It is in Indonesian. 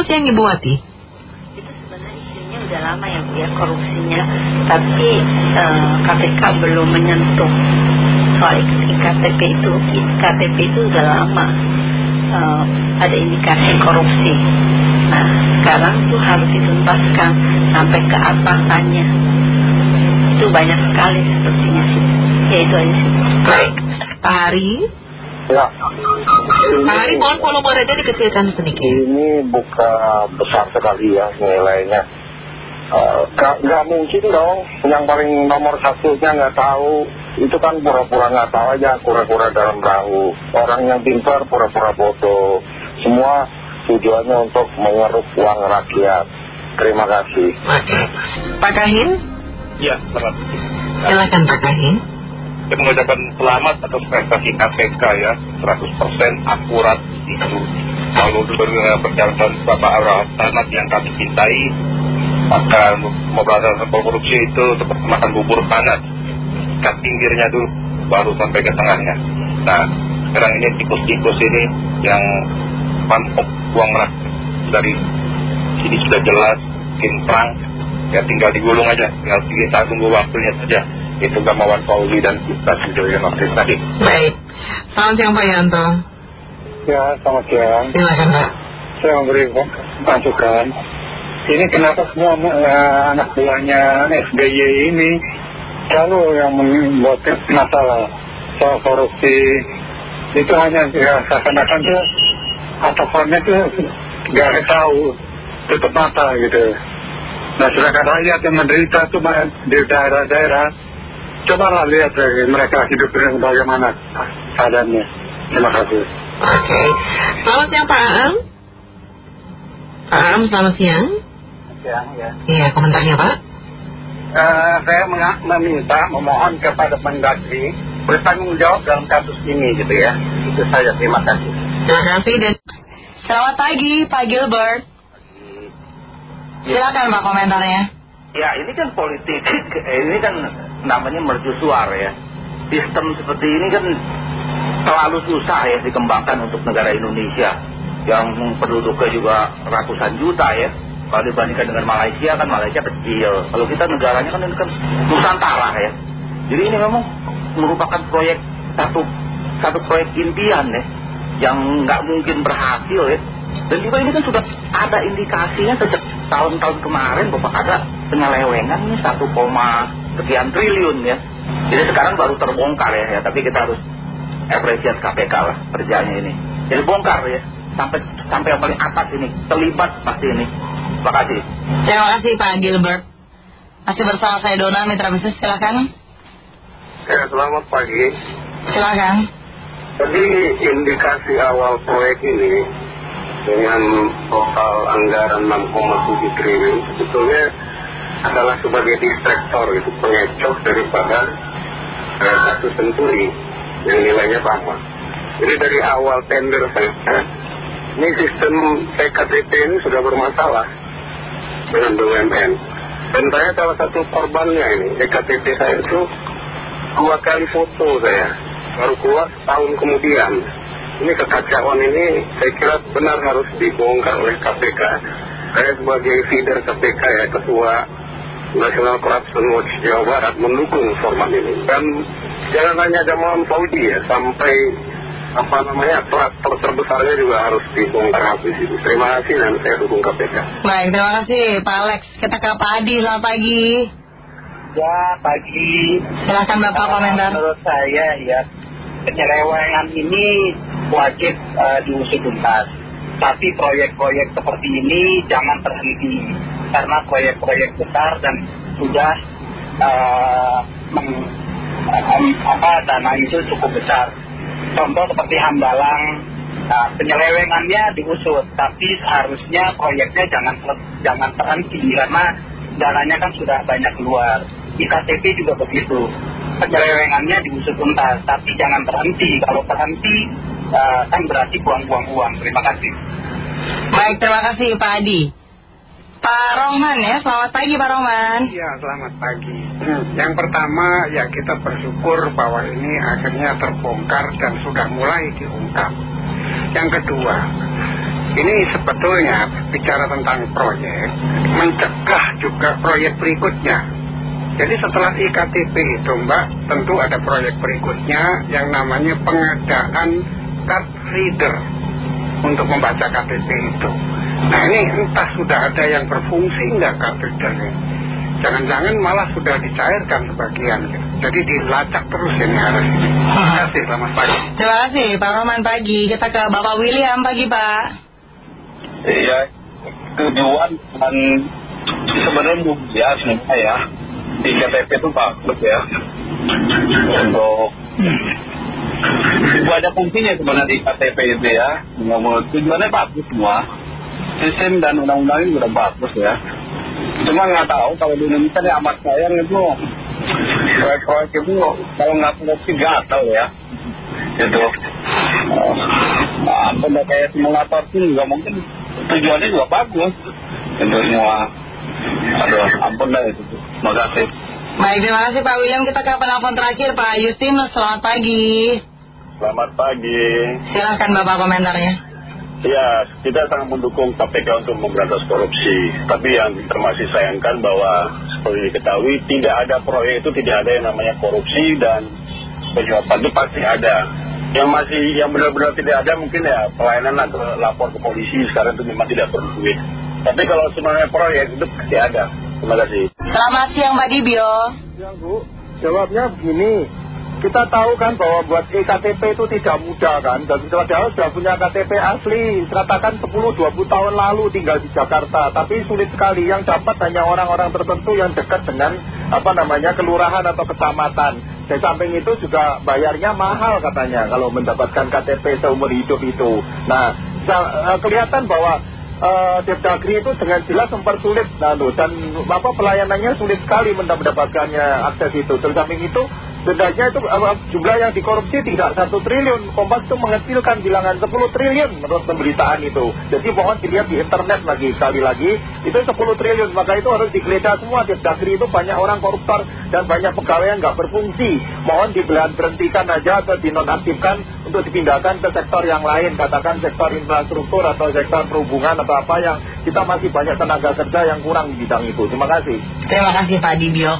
Selamat siang Ibu Wati. Itu sebenarnya isunya udah lama ya Bu ya korupsinya, tapi eh, KPK belum menyentuh soal IKTP itu. IKTP itu udah lama eh, ada indikasi korupsi. Nah sekarang tuh harus dituntaskan sampai ke atasannya. Itu banyak sekali sepertinya sih. Ya itu aja sih. Baik. Pak Hari. Ya, Pak Hari mohon dikecilkan sedikit. ini buka besar sekali ya nilainya. Eh, Nggak nggak mungkin dong, yang paling nomor satunya nggak tahu, itu kan pura-pura nggak tahu aja, kura-kura dalam perahu. Orang yang pintar pura-pura bodoh. Semua tujuannya untuk mengeruk uang rakyat. Terima kasih. Oke. Pak Kahin. Ya, selamat. Silakan Pak Kahin. Saya mengucapkan selamat atas prestasi KPK ya, 100% akurat itu. Kalau berjalan Bapak Abraham Tanat yang kami cintai, maka pemberantasan korupsi itu seperti makan bubur panas. Kat pinggirnya dulu, baru sampai ke tengahnya. Nah, sekarang ini tikus-tikus ini yang pampok uang rakyat dari sini sudah jelas, bikin perang, ya tinggal digulung aja, tinggal kita tunggu waktunya saja. Itu Gamawan Fauzi dan kita Sujoyo Noktis tadi. Baik. Selamat siang Pak Yanto. Ya, selamat siang. Silakan Pak. Saya memberi masukan. Ini kenapa semua eh, anak buahnya SBY ini selalu yang membuat masalah soal korupsi itu hanya ya, seakan-akan tuh atasannya tuh gak tahu tutup mata gitu. Nah sedangkan rakyat yang menderita tuh di daerah-daerah cobalah lihat eh, mereka hidup dengan bagaimana keadaannya. Terima kasih. Oke. Selamat siang Pak Am. Pak Am, selamat siang. Ya, ya. Iya, komentarnya Pak. Eh, saya meminta memohon kepada Mendagri bertanggung jawab dalam kasus ini gitu ya. Itu saja terima kasih. Terima kasih dan Selamat pagi Pak Gilbert. Silakan Pak komentarnya. Ya ini kan politik, ini kan namanya mercusuar ya. Sistem seperti ini kan terlalu susah ya dikembangkan untuk negara Indonesia yang penduduknya juga ratusan juta ya. Kalau dibandingkan dengan Malaysia kan Malaysia kecil. Kalau kita negaranya kan ini kan Nusantara ya. Jadi ini memang merupakan proyek satu satu proyek impian ya, yang nggak mungkin berhasil ya. Dan juga ini kan sudah ada indikasinya sejak tahun-tahun kemarin bahwa ada penyelewengan nih 1, sekian triliun ya. Jadi sekarang baru terbongkar ya, ya. tapi kita harus appreciate KPK lah kerjanya ini. Jadi bongkar ya, sampai sampai yang paling atas ini terlibat pasti ini. Terima kasih. Terima kasih Pak Gilbert. Masih bersama saya Dona Mitra Bisnis silakan. Ya, selamat pagi. Silakan. Jadi indikasi awal proyek ini dengan total anggaran 6,7 triliun sebetulnya adalah sebagai distraktor itu pengecoh daripada eh, kasus senturi yang nilainya sama. Jadi dari awal tender saja ini sistem PKTP ini sudah bermasalah dengan BUMN. Dan saya salah satu korbannya ini, EKTP saya itu dua kali foto saya, baru keluar setahun kemudian. Ini kekacauan ini saya kira benar harus dibongkar oleh KPK. Saya sebagai feeder KPK ya, Ketua National Corruption Watch Jawa Barat mendukung format ini. Dan jangan hanya Gamawan Fauji ya, sampai apa namanya, traktor terbesarnya juga harus dibongkar habis itu. Terima kasih dan saya dukung KPK. Baik, terima kasih Pak Alex. Kita ke Pak Adi, selamat pagi. Ya, pagi. Silakan Bapak komentar. Menurut saya ya, penyelewengan ini wajib eh, diusut tuntas. Tapi proyek-proyek seperti ini jangan terhenti. Karena proyek-proyek besar dan sudah eh, meng- em, apa, dana itu cukup besar. Contoh seperti Hambalang, nah, penyelewengannya diusut. Tapi seharusnya proyeknya jangan, jangan terhenti karena dananya kan sudah banyak keluar. IKTP juga begitu. Penyelewengannya diusut tuntas, tapi jangan terhenti. Kalau terhenti, eh, kan berarti buang-buang uang. Terima kasih. Baik, terima kasih Pak Adi. Pak Rohman ya, selamat pagi Pak Rohman. Ya, selamat pagi. Yang pertama, ya kita bersyukur bahwa ini akhirnya terbongkar dan sudah mulai diungkap. Yang kedua, ini sebetulnya bicara tentang proyek, mencegah juga proyek berikutnya. Jadi setelah IKTP itu Mbak, tentu ada proyek berikutnya yang namanya pengadaan card reader untuk membaca KTP itu. Nah ini entah sudah ada yang berfungsi enggak readernya. Jangan-jangan malah sudah dicairkan sebagian. Gitu. Jadi dilacak terus ini harus. Terima kasih, selamat pagi. Terima kasih Pak Roman pagi. Kita ke Bapak William pagi Pak. Iya, tujuan dan sebenarnya ya sebenarnya ya di KTP itu bagus ya untuk ada fungsinya sebenarnya di KTP itu ya tujuannya bagus semua sistem dan undang-undang ini udah bagus ya cuma nggak tahu kalau di Indonesia ini amat sayang itu proyek-proyek itu kalau nggak korupsi gatal ya gitu nah, apa kayak simulator pun juga mungkin tujuannya juga bagus untuk semua aduh ampun dah itu terima kasih Baik, terima kasih Pak William. Kita ke penelpon terakhir Pak Justinus. Selamat pagi. Selamat pagi. Silahkan Bapak komentarnya. Ya, kita sangat mendukung KPK untuk memberantas korupsi. Tapi yang masih sayangkan bahwa seperti diketahui tidak ada proyek itu tidak ada yang namanya korupsi dan penyuapan itu pasti ada. Yang masih yang benar-benar tidak ada mungkin ya pelayanan atau lapor ke polisi sekarang itu memang tidak perlu duit. Tapi kalau sebenarnya proyek itu pasti ada. Terima kasih. Selamat siang Mbak Dibio. Ya Bu, jawabnya begini. Kita tahu kan bahwa buat EKTP itu tidak mudah kan. Dan padahal sudah punya KTP asli. Katakan 10-20 tahun lalu tinggal di Jakarta. Tapi sulit sekali. Yang dapat hanya orang-orang tertentu yang dekat dengan apa namanya kelurahan atau kecamatan. Di samping itu juga bayarnya mahal katanya kalau mendapatkan KTP seumur hidup itu. Nah, kelihatan bahwa uh, Depdagri itu dengan jelas mempersulit lalu dan apa pelayanannya sulit sekali mendapatkannya akses itu. Terus samping itu dendanya itu jumlah yang dikorupsi tidak satu triliun. Kompas itu mengecilkan bilangan 10 triliun menurut pemberitaan itu. Jadi mohon dilihat di internet lagi sekali lagi itu 10 triliun. Maka itu harus digeledah semua. Depdagri itu banyak orang koruptor dan banyak pegawai yang nggak berfungsi. Mohon diberhentikan aja atau dinonaktifkan untuk dipindahkan ke sektor yang lain. Katakan sektor infrastruktur atau sektor perhubungan atau apa yang kita masih banyak tenaga kerja yang kurang di bidang itu. Terima kasih. Terima kasih Pak Dibio.